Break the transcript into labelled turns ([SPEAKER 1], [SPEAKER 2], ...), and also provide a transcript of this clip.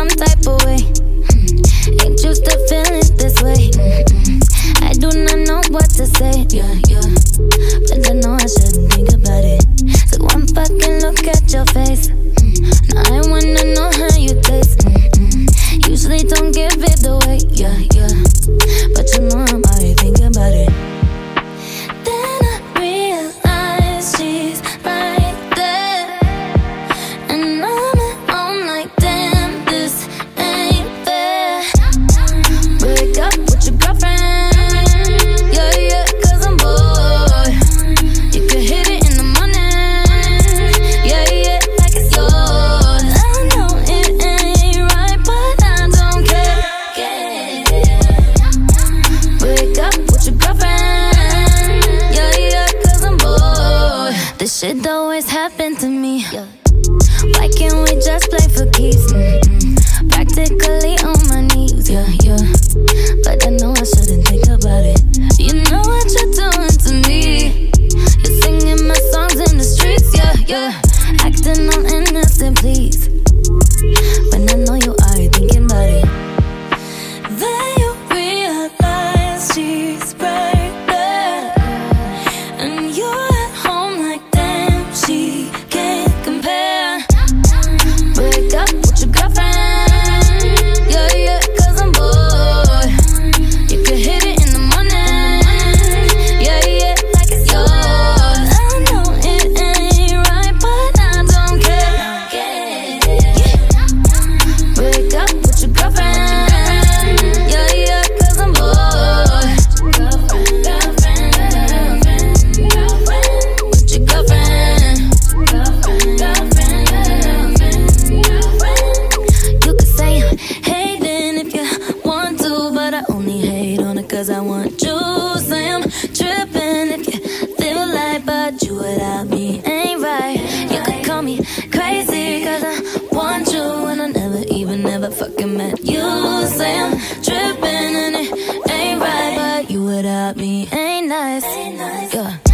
[SPEAKER 1] some type of way. Hmm. Ain't used to feeling this way. Hmm. I do not know what to say. Yeah, yeah. But I know I shouldn't think about it. So one fucking look at your face. Hmm. Now I wanna know how you taste. Usually don't give it away. Yeah, yeah. But you know I'm already thinking about it. Then I realize she's. Shit always happen to me. Why can't we just play for keeps? Mm-mm. Practically on my knees, yeah, yeah. But I know I shouldn't think about it. You know what you're doing to me. You're singing my songs in the streets, yeah, yeah. Acting all innocent, please. When I know you are thinking about it. Then you realize she's cause I want you. Say I'm tripping if you feel like, but you without me ain't right. You could call me crazy cause I want you and I never even never fucking met you. Say I'm tripping and it ain't right, but you without me ain't nice. Yeah.